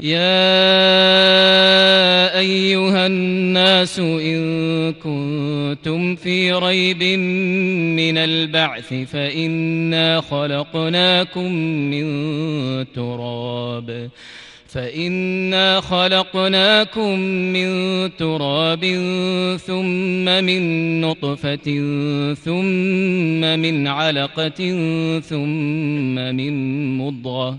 يا أيها الناس إن كنتم في ريب من البعث فإنا خلقناكم من تراب فإنا خلقناكم من تراب ثم من نطفة ثم من علقة ثم من مضغة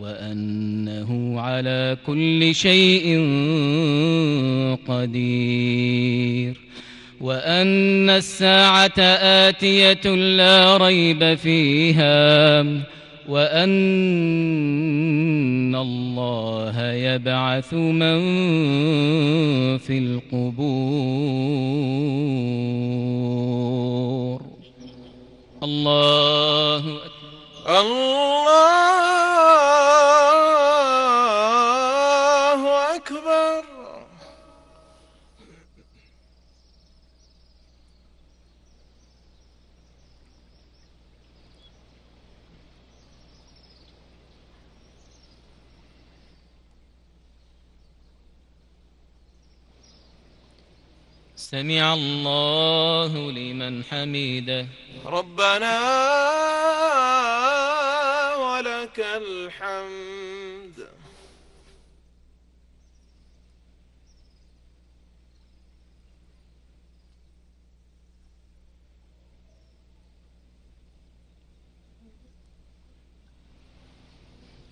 وأنه على كل شيء قدير. وأن الساعة آتية لا ريب فيها. وأن الله يبعث من في القبور. الله أكبر. الله أكبر. سمع الله لمن حمده. ربنا ولك الحمد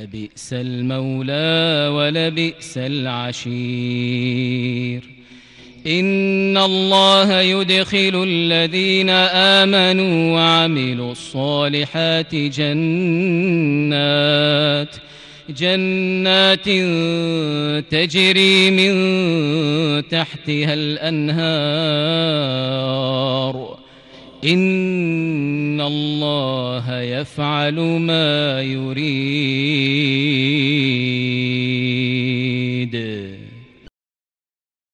لبئس المولى ولبئس العشير. إن الله يدخل الذين آمنوا وعملوا الصالحات جنات جنات تجري من تحتها الأنهار. إن الله يفعل ما يريد